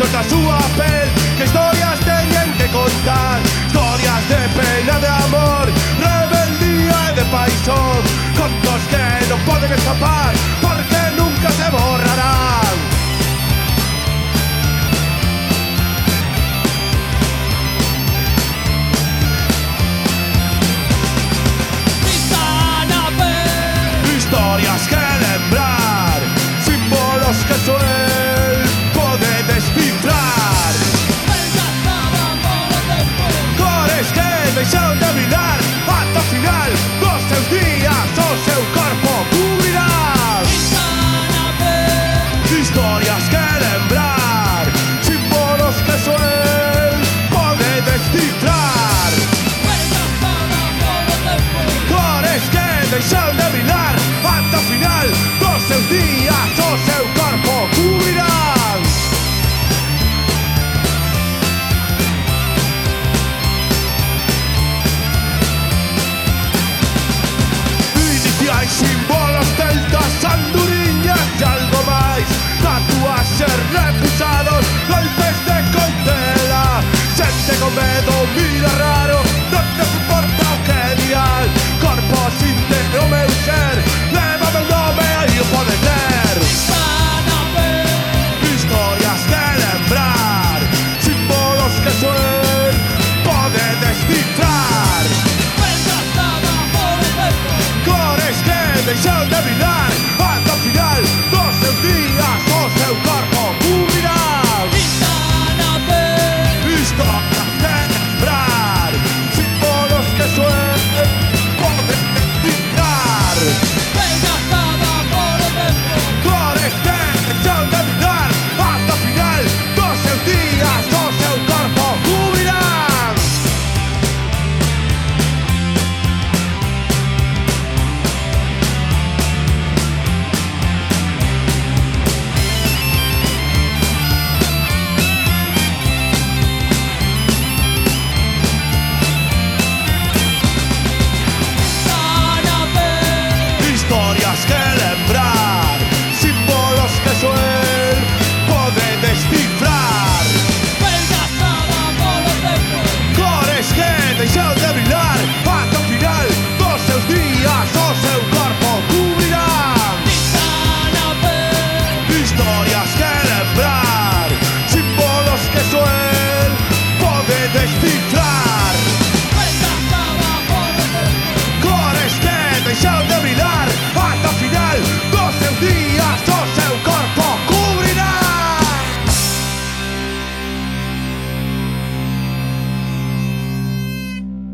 sois a sua pele. 微笑的 símbolos celtas, anduriñas e algo máis da tua xerrera